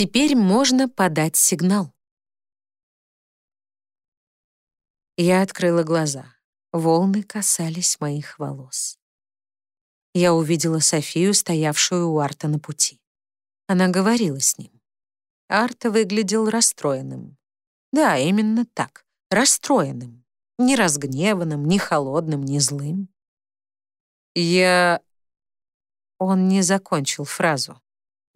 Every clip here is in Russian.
Теперь можно подать сигнал. Я открыла глаза. Волны касались моих волос. Я увидела Софию, стоявшую у Арта на пути. Она говорила с ним. Арта выглядел расстроенным. Да, именно так, расстроенным. Не разгневанным, не холодным, не злым. Я... Он не закончил фразу.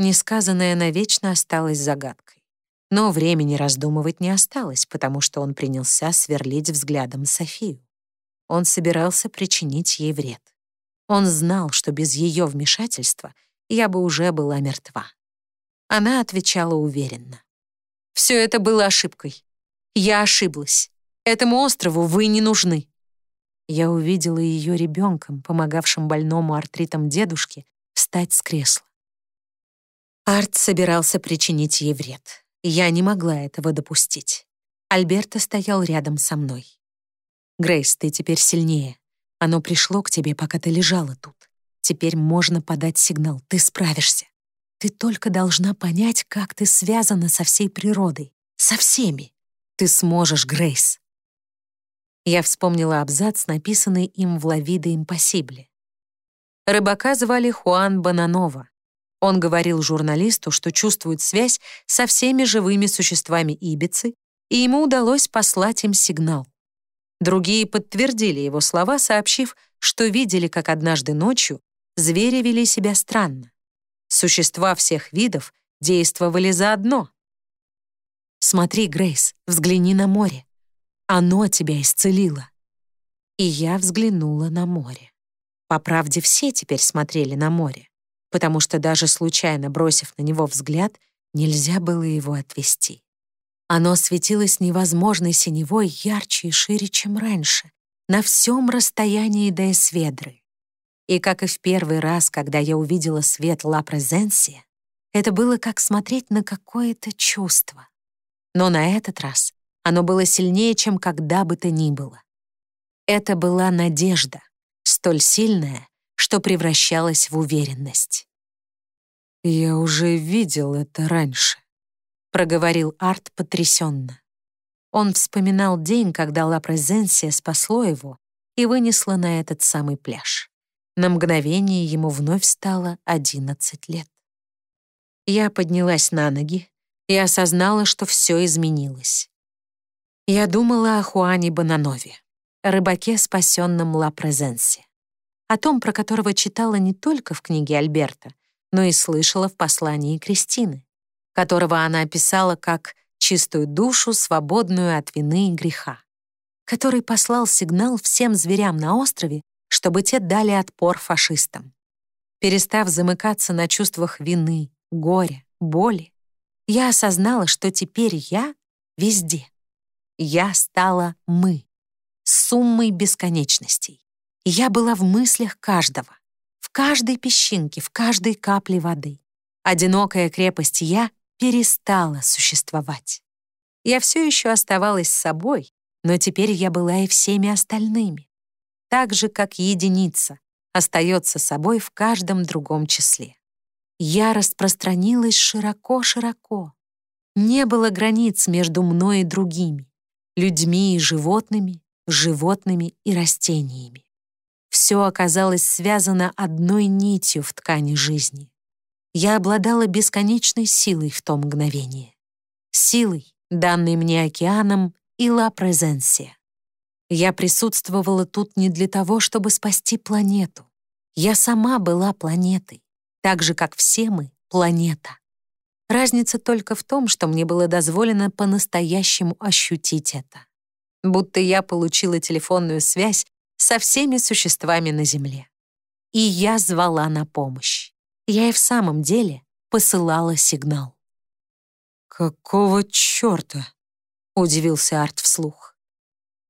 Несказанное навечно осталось загадкой. Но времени раздумывать не осталось, потому что он принялся сверлить взглядом Софию. Он собирался причинить ей вред. Он знал, что без ее вмешательства я бы уже была мертва. Она отвечала уверенно. «Все это было ошибкой. Я ошиблась. Этому острову вы не нужны». Я увидела ее ребенком, помогавшим больному артритом дедушке, встать с кресла. Арт собирался причинить ей вред. Я не могла этого допустить. Альберто стоял рядом со мной. «Грейс, ты теперь сильнее. Оно пришло к тебе, пока ты лежала тут. Теперь можно подать сигнал, ты справишься. Ты только должна понять, как ты связана со всей природой, со всеми. Ты сможешь, Грейс. Я вспомнила абзац, написанный им в «Лавиде импосибле». Рыбака звали Хуан Бананова. Он говорил журналисту, что чувствует связь со всеми живыми существами Ибицы, и ему удалось послать им сигнал. Другие подтвердили его слова, сообщив, что видели, как однажды ночью звери вели себя странно. Существа всех видов действовали заодно. «Смотри, Грейс, взгляни на море. Оно тебя исцелило». И я взглянула на море. По правде, все теперь смотрели на море, потому что даже случайно бросив на него взгляд, нельзя было его отвести. Оно светилось невозможной синевой ярче и шире, чем раньше, на всем расстоянии до Эсведры. И как и в первый раз, когда я увидела свет Ла Презенсия, это было как смотреть на какое-то чувство. Но на этот раз оно было сильнее, чем когда бы то ни было. Это была надежда, столь сильная, что превращалась в уверенность. «Я уже видел это раньше», проговорил Арт потрясенно. Он вспоминал день, когда Ла Презенсия спасло его и вынесло на этот самый пляж. На мгновение ему вновь стало одиннадцать лет. Я поднялась на ноги и осознала, что все изменилось. Я думала о Хуане Бананове, рыбаке, спасенном Ла Презенсе, о том, про которого читала не только в книге Альберта, но и слышала в послании Кристины которого она описала как чистую душу, свободную от вины и греха, который послал сигнал всем зверям на острове, чтобы те дали отпор фашистам. Перестав замыкаться на чувствах вины, горя, боли, я осознала, что теперь я везде. Я стала «мы», суммой бесконечностей. Я была в мыслях каждого, в каждой песчинке, в каждой капле воды. Одинокая крепость «я» перестала существовать. Я все еще оставалась собой, но теперь я была и всеми остальными. Так же, как единица остается собой в каждом другом числе. Я распространилась широко-широко. Не было границ между мной и другими, людьми и животными, животными и растениями. Все оказалось связано одной нитью в ткани жизни я обладала бесконечной силой в то мгновение. Силой, данной мне океаном и ла презенсия. Я присутствовала тут не для того, чтобы спасти планету. Я сама была планетой, так же, как все мы — планета. Разница только в том, что мне было дозволено по-настоящему ощутить это. Будто я получила телефонную связь со всеми существами на Земле. И я звала на помощь я и в самом деле посылала сигнал. «Какого чёрта?» — удивился Арт вслух.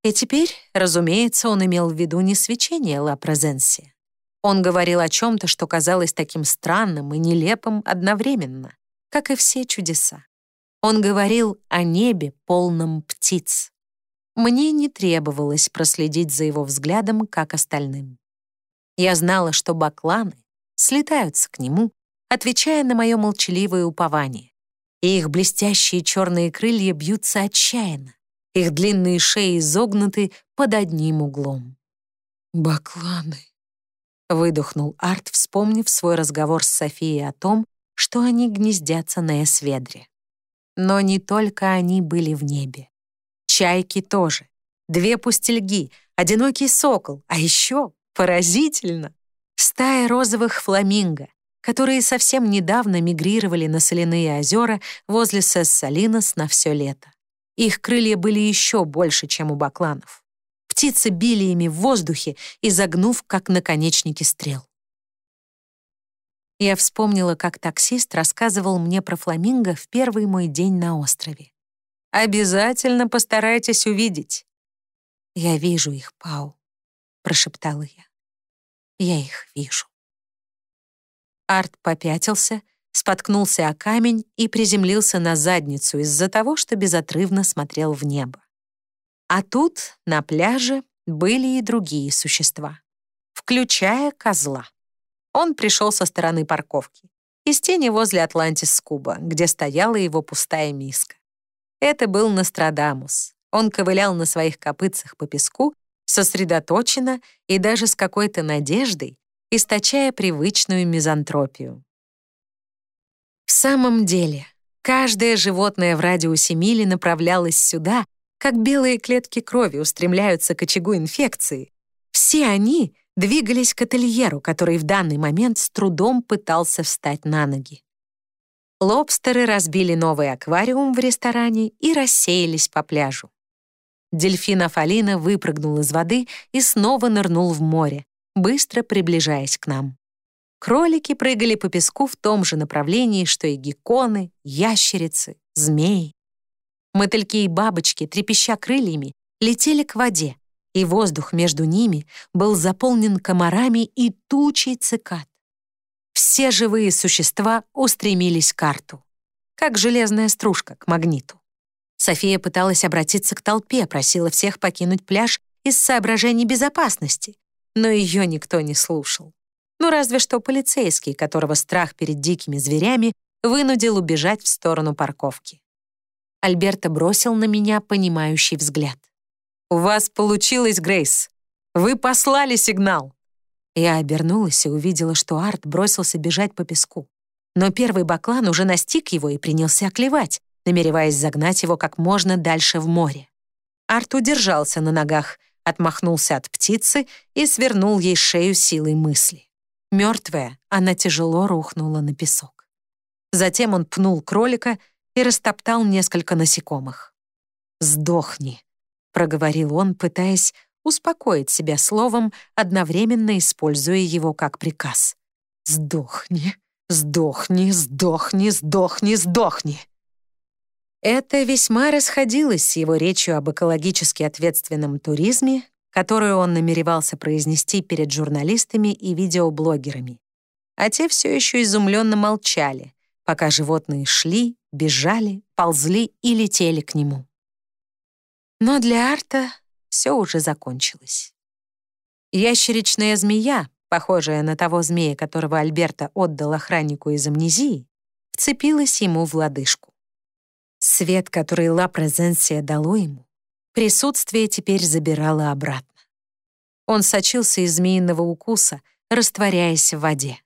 И теперь, разумеется, он имел в виду не свечение Ла Презенсия. Он говорил о чем-то, что казалось таким странным и нелепым одновременно, как и все чудеса. Он говорил о небе, полном птиц. Мне не требовалось проследить за его взглядом, как остальным. Я знала, что бакланы слетаются к нему, отвечая на мое молчаливое упование. и их блестящие черные крылья бьются отчаянно. Их длинные шеи изогнуты под одним углом. «Бакланы», — выдохнул Арт, вспомнив свой разговор с Софией о том, что они гнездятся на Эсведре. Но не только они были в небе. Чайки тоже. Две пустельги, одинокий сокол, а еще, поразительно, стая розовых фламинго, которые совсем недавно мигрировали на соляные озера возле Сессалинос на все лето. Их крылья были еще больше, чем у бакланов. Птицы били ими в воздухе, изогнув, как наконечники стрел. Я вспомнила, как таксист рассказывал мне про фламинго в первый мой день на острове. «Обязательно постарайтесь увидеть». «Я вижу их, Пау», — прошептала я. «Я их вижу». Арт попятился, споткнулся о камень и приземлился на задницу из-за того, что безотрывно смотрел в небо. А тут, на пляже, были и другие существа, включая козла. Он пришел со стороны парковки, из тени возле Атлантис Куба, где стояла его пустая миска. Это был Нострадамус. Он ковылял на своих копытцах по песку, сосредоточенно и даже с какой-то надеждой, источая привычную мизантропию. В самом деле, каждое животное в радиусе мили направлялось сюда, как белые клетки крови устремляются к очагу инфекции. Все они двигались к ательеру, который в данный момент с трудом пытался встать на ноги. Лобстеры разбили новый аквариум в ресторане и рассеялись по пляжу. Дельфин Афалина выпрыгнул из воды и снова нырнул в море, быстро приближаясь к нам. Кролики прыгали по песку в том же направлении, что и гекконы, ящерицы, змеи. Мотыльки и бабочки, трепеща крыльями, летели к воде, и воздух между ними был заполнен комарами и тучей цикад. Все живые существа устремились к карту, как железная стружка к магниту. София пыталась обратиться к толпе, просила всех покинуть пляж из соображений безопасности, но ее никто не слушал. Ну, разве что полицейский, которого страх перед дикими зверями вынудил убежать в сторону парковки. Альберто бросил на меня понимающий взгляд. «У вас получилось, Грейс. Вы послали сигнал». Я обернулась и увидела, что Арт бросился бежать по песку. Но первый баклан уже настиг его и принялся клевать, намереваясь загнать его как можно дальше в море. Арт удержался на ногах, отмахнулся от птицы и свернул ей шею силой мысли. Мертвая, она тяжело рухнула на песок. Затем он пнул кролика и растоптал несколько насекомых. «Сдохни», — проговорил он, пытаясь успокоить себя словом, одновременно используя его как приказ. «Сдохни, сдохни, сдохни, сдохни, сдохни». Это весьма расходилось с его речью об экологически ответственном туризме, которую он намеревался произнести перед журналистами и видеоблогерами. А те все еще изумленно молчали, пока животные шли, бежали, ползли и летели к нему. Но для Арта все уже закончилось. Ящеричная змея, похожая на того змея, которого Альберта отдал охраннику из амнезии, вцепилась ему в лодыжку. Свет, который Ла Презенсия дало ему, Присутствие теперь забирало обратно. Он сочился из змеиного укуса, растворяясь в воде.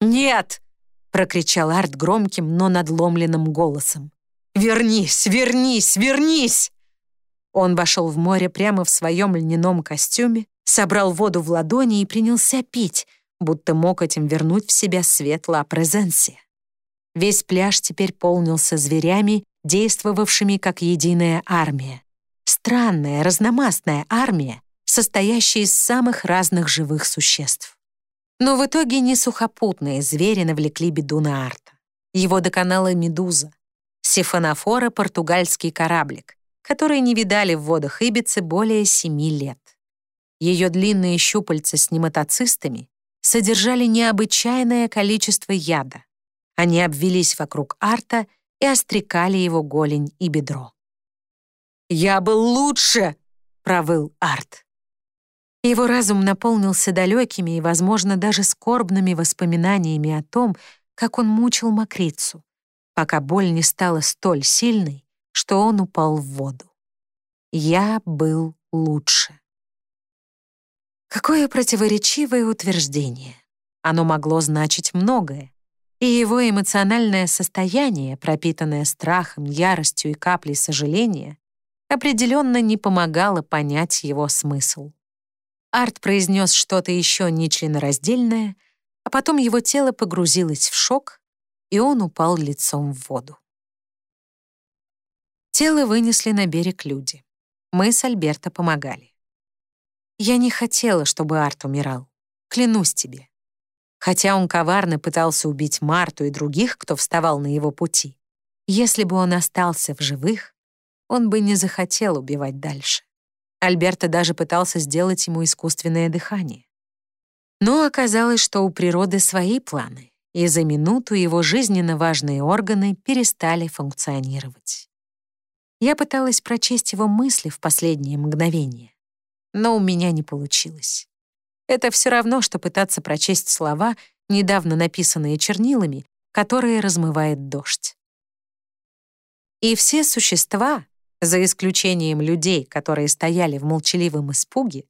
«Нет!» — прокричал Арт громким, но надломленным голосом. «Вернись, вернись, вернись!» Он вошел в море прямо в своем льняном костюме, собрал воду в ладони и принялся пить, будто мог этим вернуть в себя светло презенсия. Весь пляж теперь полнился зверями, действовавшими как единая армия. Странная, разномастная армия, состоящая из самых разных живых существ. Но в итоге не сухопутные звери навлекли беду на Арта. Его доконала медуза, сифонофора португальский кораблик, который не видали в водах Ибицы более семи лет. Ее длинные щупальца с нематоцистами содержали необычайное количество яда. Они обвелись вокруг Арта и острекали его голень и бедро. «Я был лучше!» — провыл Арт. Его разум наполнился далекими и, возможно, даже скорбными воспоминаниями о том, как он мучил Макрицу, пока боль не стала столь сильной, что он упал в воду. Я был лучше. Какое противоречивое утверждение. Оно могло значить многое. И его эмоциональное состояние, пропитанное страхом, яростью и каплей сожаления, определенно не помогало понять его смысл. Арт произнес что-то еще нечленораздельное, а потом его тело погрузилось в шок, и он упал лицом в воду. Тело вынесли на берег люди. Мы с Альберто помогали. Я не хотела, чтобы Арт умирал. Клянусь тебе. Хотя он коварно пытался убить Марту и других, кто вставал на его пути, если бы он остался в живых, он бы не захотел убивать дальше. Альберто даже пытался сделать ему искусственное дыхание. Но оказалось, что у природы свои планы, и за минуту его жизненно важные органы перестали функционировать. Я пыталась прочесть его мысли в последнее мгновение но у меня не получилось. Это все равно, что пытаться прочесть слова, недавно написанные чернилами, которые размывает дождь. И все существа, за исключением людей, которые стояли в молчаливом испуге,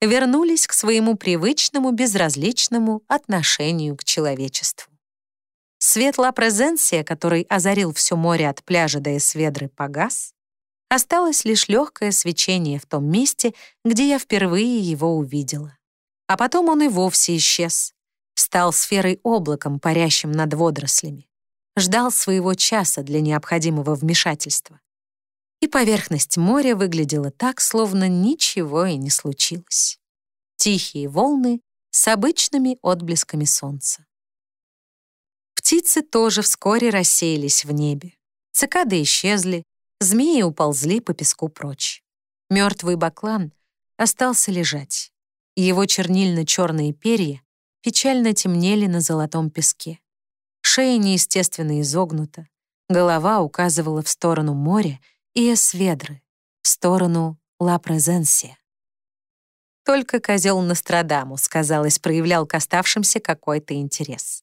вернулись к своему привычному безразличному отношению к человечеству. Светла презенция, который озарил все море от пляжа до Эсведры, погас, Осталось лишь легкое свечение в том месте, где я впервые его увидела. А потом он и вовсе исчез. Стал сферой облаком, парящим над водорослями. Ждал своего часа для необходимого вмешательства. И поверхность моря выглядела так, словно ничего и не случилось. Тихие волны с обычными отблесками солнца. Птицы тоже вскоре рассеялись в небе. Цикады исчезли, Змеи уползли по песку прочь. Мертвый баклан остался лежать. Его чернильно-черные перья печально темнели на золотом песке. Шея неестественно изогнута, голова указывала в сторону моря и Эсведры, в сторону Ла Презенсия. Только козел Нострадамус, казалось, проявлял к оставшимся какой-то интерес.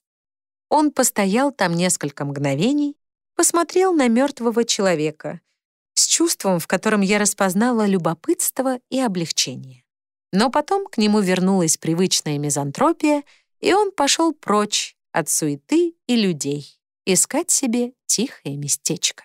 Он постоял там несколько мгновений, посмотрел на мертвого человека с чувством, в котором я распознала любопытство и облегчение. Но потом к нему вернулась привычная мизантропия, и он пошел прочь от суеты и людей, искать себе тихое местечко.